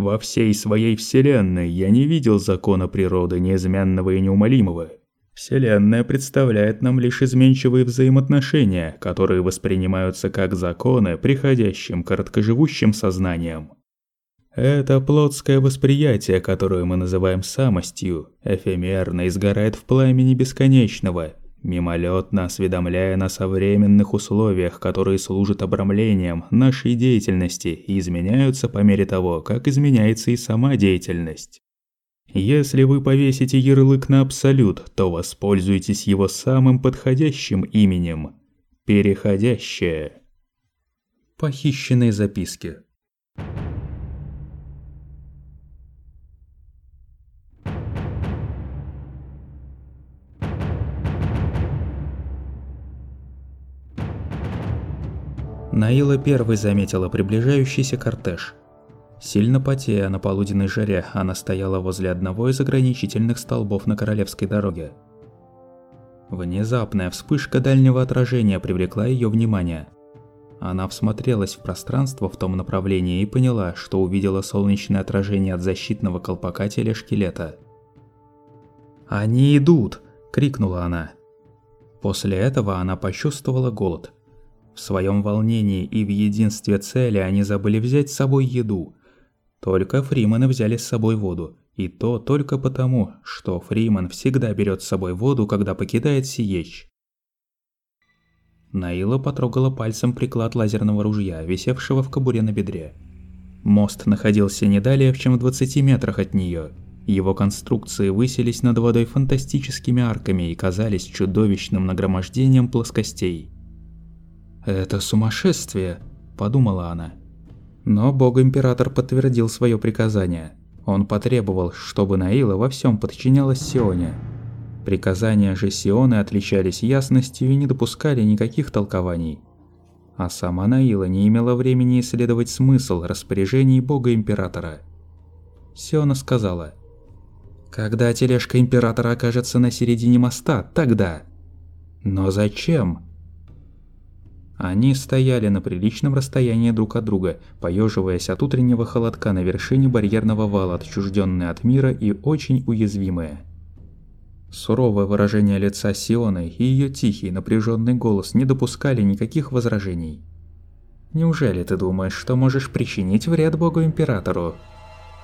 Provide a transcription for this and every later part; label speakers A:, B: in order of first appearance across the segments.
A: Во всей своей вселенной я не видел закона природы неизменного и неумолимого. Вселенная представляет нам лишь изменчивые взаимоотношения, которые воспринимаются как законы, приходящим короткоживущим сознанием. Это плотское восприятие, которое мы называем самостью, эфемерно изгорает в пламени бесконечного, мимолетно осведомляя нас о временных условиях, которые служат обрамлением нашей деятельности и изменяются по мере того, как изменяется и сама деятельность. Если вы повесите ярлык на абсолют, то воспользуйтесь его самым подходящим именем – переходящее. Похищенные записки Наила первой заметила приближающийся кортеж. Сильно потея на полуденной жаре, она стояла возле одного из ограничительных столбов на Королевской дороге. Внезапная вспышка дальнего отражения привлекла ее внимание. Она всмотрелась в пространство в том направлении и поняла, что увидела солнечное отражение от защитного колпака телешкелета. «Они идут!» – крикнула она. После этого она почувствовала голод – в своем волнении и в единстве цели они забыли взять с собой еду. Только Фриманы взяли с собой воду. И то только потому, что Фриман всегда берет с собой воду, когда покидает Сиеч. Наила потрогала пальцем приклад лазерного ружья, висевшего в кобуре на бедре. Мост находился не далее, чем в 20 метрах от нее. Его конструкции высились над водой фантастическими арками и казались чудовищным нагромождением плоскостей. «Это сумасшествие», – подумала она. Но бог-император подтвердил свое приказание. Он потребовал, чтобы Наила во всем подчинялась Сионе. Приказания же Сионы отличались ясностью и не допускали никаких толкований. А сама Наила не имела времени исследовать смысл распоряжений бога-императора. Сиона сказала, «Когда тележка императора окажется на середине моста, тогда». «Но зачем?» Они стояли на приличном расстоянии друг от друга, поеживаясь от утреннего холодка на вершине барьерного вала, отчужденные от мира и очень уязвимые. Суровое выражение лица Сионы и ее тихий, напряженный голос не допускали никаких возражений. «Неужели ты думаешь, что можешь причинить вред Богу-Императору?»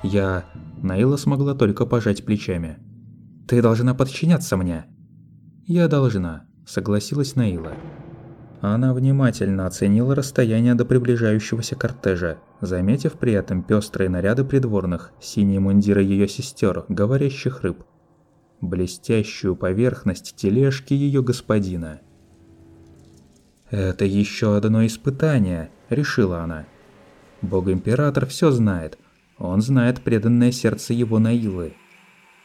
A: «Я...» Наила смогла только пожать плечами. «Ты должна подчиняться мне». «Я должна», — согласилась Наила. Она внимательно оценила расстояние до приближающегося кортежа, заметив при этом пестрые наряды придворных, синие мундиры ее сестер, говорящих рыб, блестящую поверхность тележки ее господина. «Это еще одно испытание», — решила она. Бог-император все знает. Он знает преданное сердце его Наилы.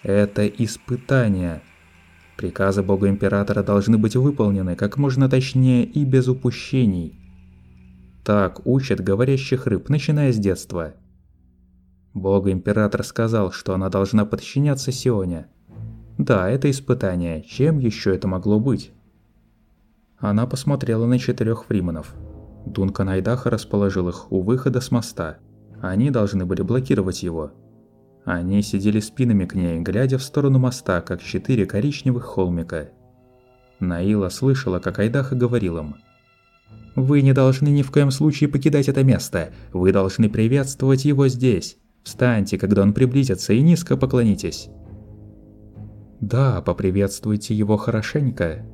A: Это испытание, Приказы бога-императора должны быть выполнены как можно точнее и без упущений. Так учат говорящих рыб, начиная с детства. Бог-император сказал, что она должна подчиняться Сионе. Да, это испытание. Чем еще это могло быть? Она посмотрела на четырех фриманов. Дункан Айдаха расположил их у выхода с моста. Они должны были блокировать его. Они сидели спинами к ней, глядя в сторону моста, как четыре коричневых холмика. Наила слышала, как Айдаха говорил им. «Вы не должны ни в коем случае покидать это место. Вы должны приветствовать его здесь. Встаньте, когда он приблизится, и низко поклонитесь». «Да, поприветствуйте его хорошенько».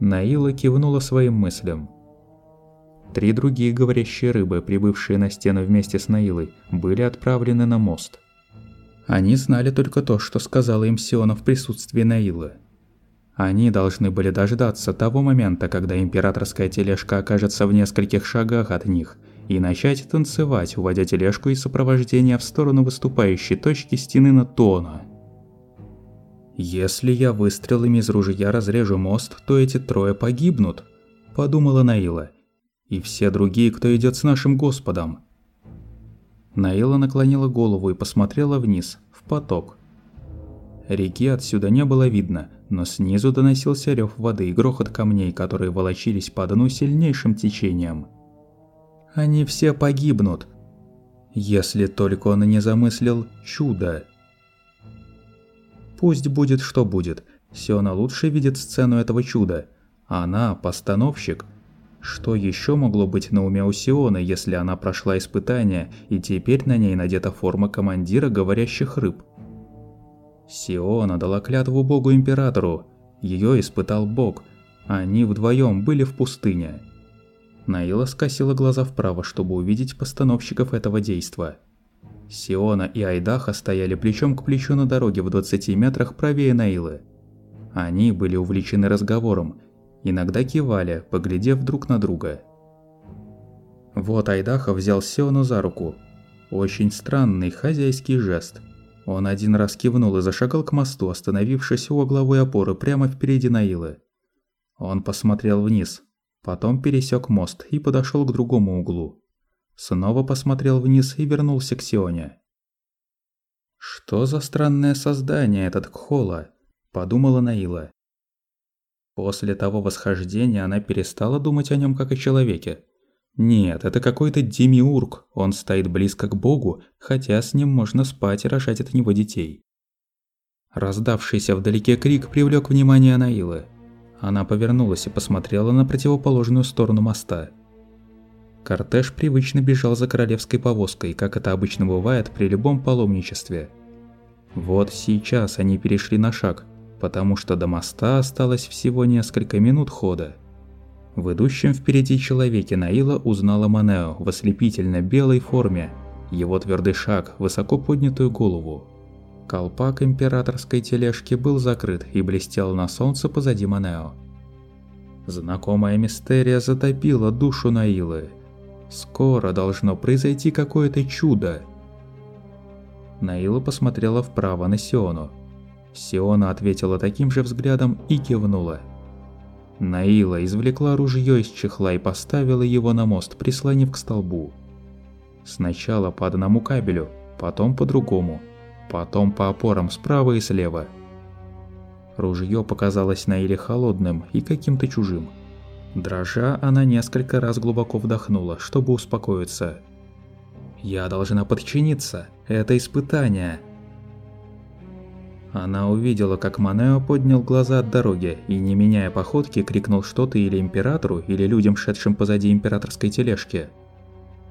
A: Наила кивнула своим мыслям. Три другие говорящие рыбы, прибывшие на стену вместе с Наилой, были отправлены на мост. Они знали только то, что сказала им Сиона в присутствии Наилы. Они должны были дождаться того момента, когда императорская тележка окажется в нескольких шагах от них, и начать танцевать, уводя тележку из сопровождения в сторону выступающей точки стены на Тона. «Если я выстрелами из ружья разрежу мост, то эти трое погибнут», – подумала Наила – и все другие, кто идет с нашим Господом. Наила наклонила голову и посмотрела вниз, в поток. Реки отсюда не было видно, но снизу доносился рев воды и грохот камней, которые волочились по дну сильнейшим течением. «Они все погибнут!» Если только он не замыслил чудо. Пусть будет что будет, Сиона лучше видит сцену этого чуда. Она – постановщик. Что еще могло быть на уме у Сионы, если она прошла испытание, и теперь на ней надета форма командира говорящих рыб? Сиона дала клятву богу-императору. Ее испытал бог. Они вдвоем были в пустыне. Наила скосила глаза вправо, чтобы увидеть постановщиков этого действа. Сиона и Айдаха стояли плечом к плечу на дороге в 20 метрах правее Наилы. Они были увлечены разговором, иногда кивали, поглядев друг на друга. Вот Айдаха взял Сиону за руку. Очень странный хозяйский жест. Он один раз кивнул и зашагал к мосту, остановившись у угловой опоры прямо впереди Наилы. Он посмотрел вниз, потом пересек мост и подошел к другому углу. Снова посмотрел вниз и вернулся к Сионе. «Что за странное создание этот Кхола?» – подумала Наила. После того восхождения она перестала думать о нем как о человеке. Нет, это какой-то демиург, он стоит близко к Богу, хотя с ним можно спать и рожать от него детей. Раздавшийся вдалеке крик привлек внимание Наилы. Она повернулась и посмотрела на противоположную сторону моста. Кортеж привычно бежал за королевской повозкой, как это обычно бывает при любом паломничестве. Вот сейчас они перешли на шаг – потому что до моста осталось всего несколько минут хода. В идущем впереди человеке Наила узнала Манео в ослепительно белой форме, его твердый шаг, высоко поднятую голову. Колпак императорской тележки был закрыт и блестел на солнце позади Манео. Знакомая мистерия затопила душу Наилы. Скоро должно произойти какое-то чудо. Наила посмотрела вправо на Сиону. Сиона ответила таким же взглядом и кивнула. Наила извлекла ружье из чехла и поставила его на мост, прислонив к столбу. Сначала по одному кабелю, потом по другому, потом по опорам справа и слева. Ружье показалось Наиле холодным и каким-то чужим. Дрожа, она несколько раз глубоко вдохнула, чтобы успокоиться. «Я должна подчиниться. Это испытание», она увидела, как Манео поднял глаза от дороги и, не меняя походки, крикнул что-то или императору, или людям, шедшим позади императорской тележки.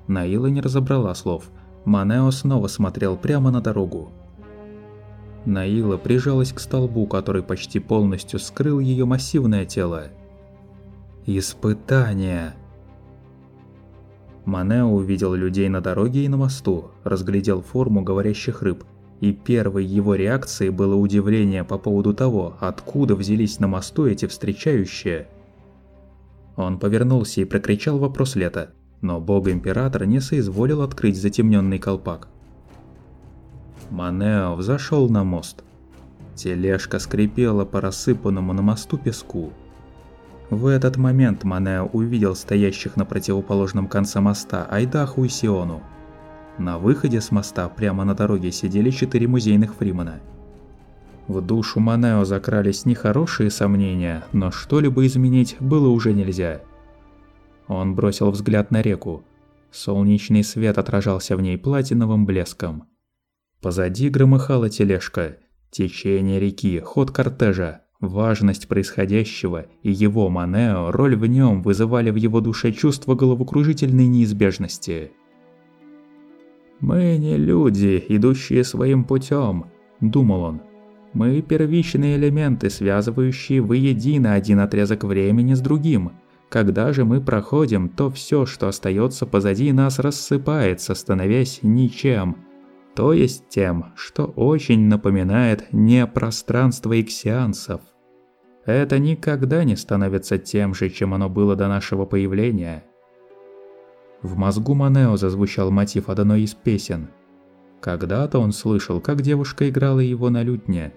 A: Наила не разобрала слов. Манео снова смотрел прямо на дорогу. Наила прижалась к столбу, который почти полностью скрыл ее массивное тело. Испытание. Манео увидел людей на дороге и на мосту, разглядел форму говорящих рыб – и первой его реакцией было удивление по поводу того, откуда взялись на мосту эти встречающие. Он повернулся и прокричал вопрос лета, но бог-император не соизволил открыть затемненный колпак. Манео взошел на мост. Тележка скрипела по рассыпанному на мосту песку. В этот момент Манео увидел стоящих на противоположном конце моста Айдаху и Сиону. На выходе с моста прямо на дороге сидели четыре музейных фримана. В душу Манео закрались нехорошие сомнения, но что-либо изменить было уже нельзя. Он бросил взгляд на реку. Солнечный свет отражался в ней платиновым блеском. Позади громыхала тележка. Течение реки, ход кортежа, важность происходящего и его Манео, роль в нем вызывали в его душе чувство головокружительной неизбежности. «Мы не люди, идущие своим путем», – думал он. «Мы первичные элементы, связывающие воедино один отрезок времени с другим. Когда же мы проходим, то все, что остается позади нас, рассыпается, становясь ничем. То есть тем, что очень напоминает не пространство иксианцев. Это никогда не становится тем же, чем оно было до нашего появления». В мозгу Манео зазвучал мотив одной из песен. Когда-то он слышал, как девушка играла его на лютне.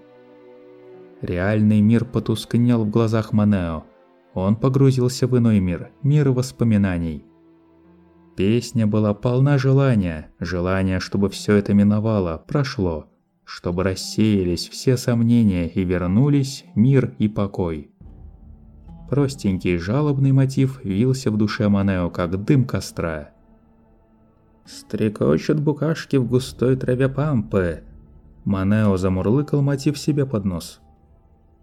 A: Реальный мир потускнел в глазах Манео. Он погрузился в иной мир, мир воспоминаний. Песня была полна желания, желания, чтобы все это миновало, прошло, чтобы рассеялись все сомнения и вернулись мир и покой. Простенький жалобный мотив вился в душе Манео, как дым костра. Стрекочут букашки в густой траве пампы. Манео замурлыкал мотив себе под нос.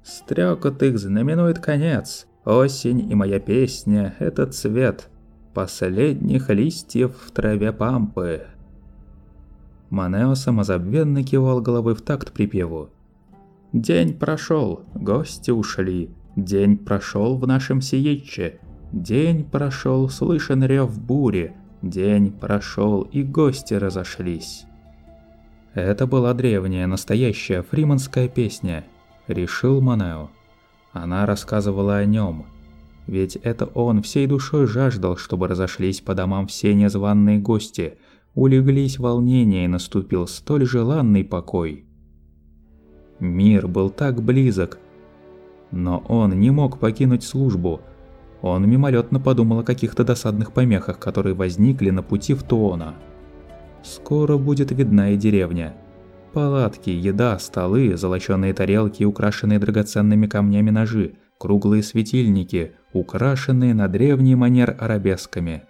A: Стрекот их знаменует конец. Осень и моя песня – это цвет последних листьев в траве пампы. Манео самозабвенно кивал головой в такт припеву. День прошел, гости ушли, день прошел в нашем сиетче, день прошел, слышен рев бури, день прошел и гости разошлись. Это была древняя, настоящая фриманская песня, решил Манео. Она рассказывала о нем, ведь это он всей душой жаждал, чтобы разошлись по домам все незваные гости, улеглись волнения и наступил столь желанный покой. Мир был так близок. Но он не мог покинуть службу. Он мимолетно подумал о каких-то досадных помехах, которые возникли на пути в Туона. Скоро будет видна и деревня. Палатки, еда, столы, золочёные тарелки, украшенные драгоценными камнями ножи, круглые светильники, украшенные на древний манер арабесками.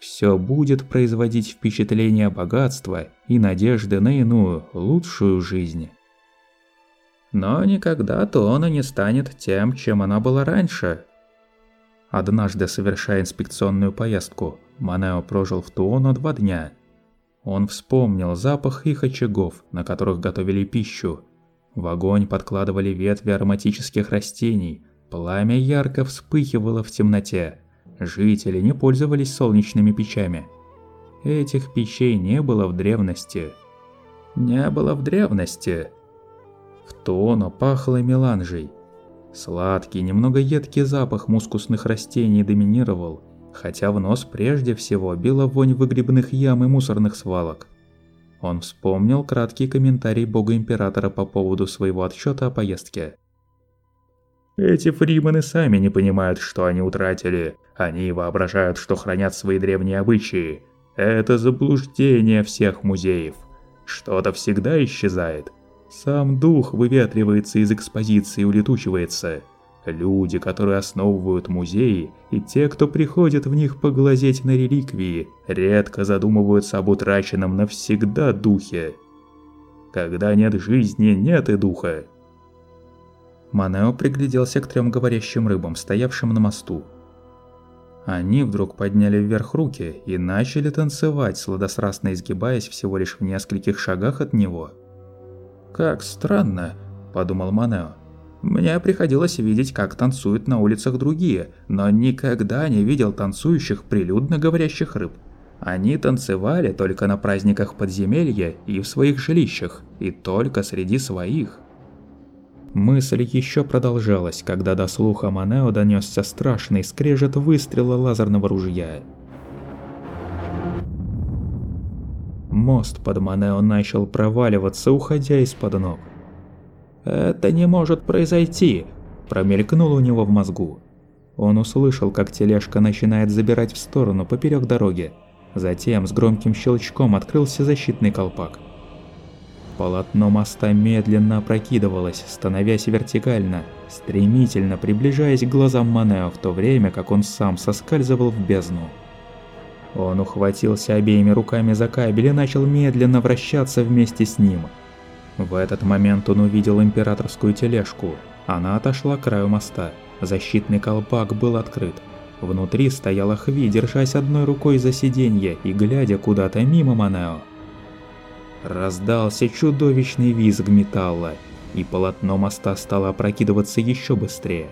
A: Все будет производить впечатление богатства и надежды на иную, лучшую жизнь. Но никогда Туона не станет тем, чем она была раньше. Однажды, совершая инспекционную поездку, Манео прожил в Туоно два дня. Он вспомнил запах их очагов, на которых готовили пищу. В огонь подкладывали ветви ароматических растений, пламя ярко вспыхивало в темноте. Жители не пользовались солнечными печами. Этих печей не было в древности. Не было в древности. В Туоно пахло меланжей. Сладкий, немного едкий запах мускусных растений доминировал, хотя в нос прежде всего била вонь выгребных ям и мусорных свалок. Он вспомнил краткий комментарий бога императора по поводу своего отчета о поездке. Эти фримены сами не понимают, что они утратили. Они воображают, что хранят свои древние обычаи. Это заблуждение всех музеев. Что-то всегда исчезает, сам дух выветривается из экспозиции и улетучивается. Люди, которые основывают музеи, и те, кто приходит в них поглазеть на реликвии, редко задумываются об утраченном навсегда духе. Когда нет жизни, нет и духа. Манео пригляделся к трем говорящим рыбам, стоявшим на мосту. Они вдруг подняли вверх руки и начали танцевать, сладострастно изгибаясь всего лишь в нескольких шагах от него. «Как странно», – подумал Манео. «Мне приходилось видеть, как танцуют на улицах другие, но никогда не видел танцующих прилюдно говорящих рыб. Они танцевали только на праздниках подземелья и в своих жилищах, и только среди своих». Мысль еще продолжалась, когда до слуха Манео донесся страшный скрежет выстрела лазерного ружья. Мост под Манео начал проваливаться, уходя из-под ног. «Это не может произойти!» – промелькнуло у него в мозгу. Он услышал, как тележка начинает забирать в сторону поперек дороги. Затем с громким щелчком открылся защитный колпак. Полотно моста медленно опрокидывалось, становясь вертикально, стремительно приближаясь к глазам Манео в то время, как он сам соскальзывал в бездну. Он ухватился обеими руками за кабель и начал медленно вращаться вместе с ним. В этот момент он увидел императорскую тележку. Она отошла к краю моста. Защитный колпак был открыт. Внутри стояла Хви, держась одной рукой за сиденье и глядя куда-то мимо Манео. Раздался чудовищный визг металла, и полотно моста стало опрокидываться еще быстрее.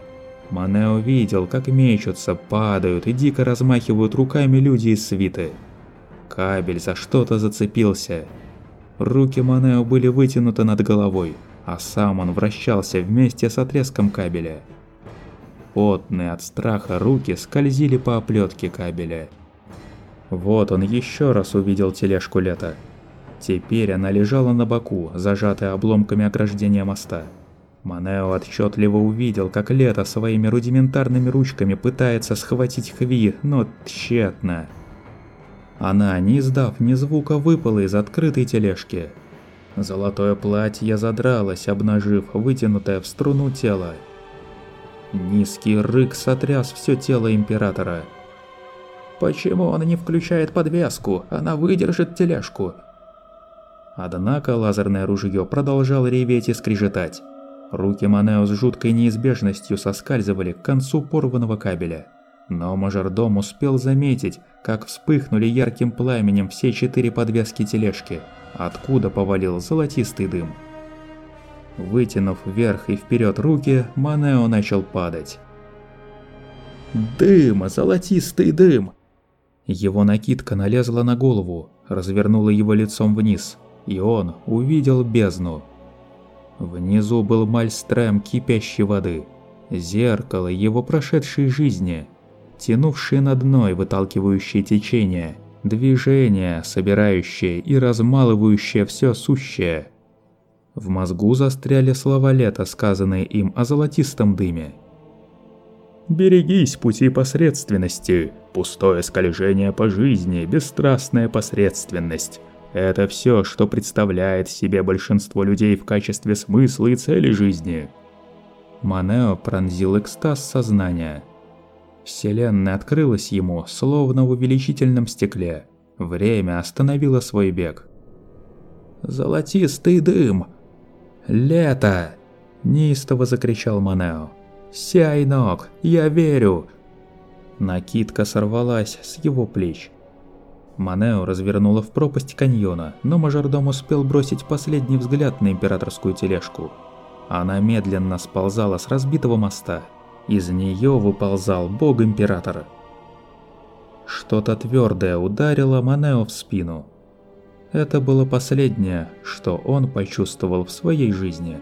A: Манео видел, как мечутся, падают и дико размахивают руками люди из свиты. Кабель за что-то зацепился. Руки Манео были вытянуты над головой, а сам он вращался вместе с отрезком кабеля. Потные от страха руки скользили по оплетке кабеля. Вот он еще раз увидел тележку лета. Теперь она лежала на боку, зажатая обломками ограждения моста. Манео отчетливо увидел, как Лето своими рудиментарными ручками пытается схватить Хви, но тщетно. Она, не издав ни звука, выпала из открытой тележки. Золотое платье задралось, обнажив вытянутое в струну тело. Низкий рык сотряс все тело Императора. Почему он не включает подвеску? Она выдержит тележку. Однако лазерное ружье продолжало реветь и скрежетать. Руки Манео с жуткой неизбежностью соскальзывали к концу порванного кабеля. Но мажордом успел заметить, как вспыхнули ярким пламенем все четыре подвески тележки, откуда повалил золотистый дым. Вытянув вверх и вперед руки, Манео начал падать. «Дым! Золотистый дым!» Его накидка налезла на голову, развернула его лицом вниз, и он увидел бездну. Внизу был мальстрем кипящей воды, зеркало его прошедшей жизни, тянувшее на дно и выталкивающее течение, движение, собирающее и размалывающее все сущее. В мозгу застряли слова лета, сказанные им о золотистом дыме. «Берегись пути посредственности, пустое скольжение по жизни, бесстрастная посредственность. Это все, что представляет себе большинство людей в качестве смысла и цели жизни». Манео пронзил экстаз сознания. Вселенная открылась ему, словно в увеличительном стекле. Время остановило свой бег. «Золотистый дым! Лето!» – неистово закричал Манео. «Сяйнок, я верю!» Накидка сорвалась с его плеч. Манео развернула в пропасть каньона, но мажордом успел бросить последний взгляд на императорскую тележку. Она медленно сползала с разбитого моста. Из нее выползал бог-император. Что-то твердое ударило Манео в спину. Это было последнее, что он почувствовал в своей жизни.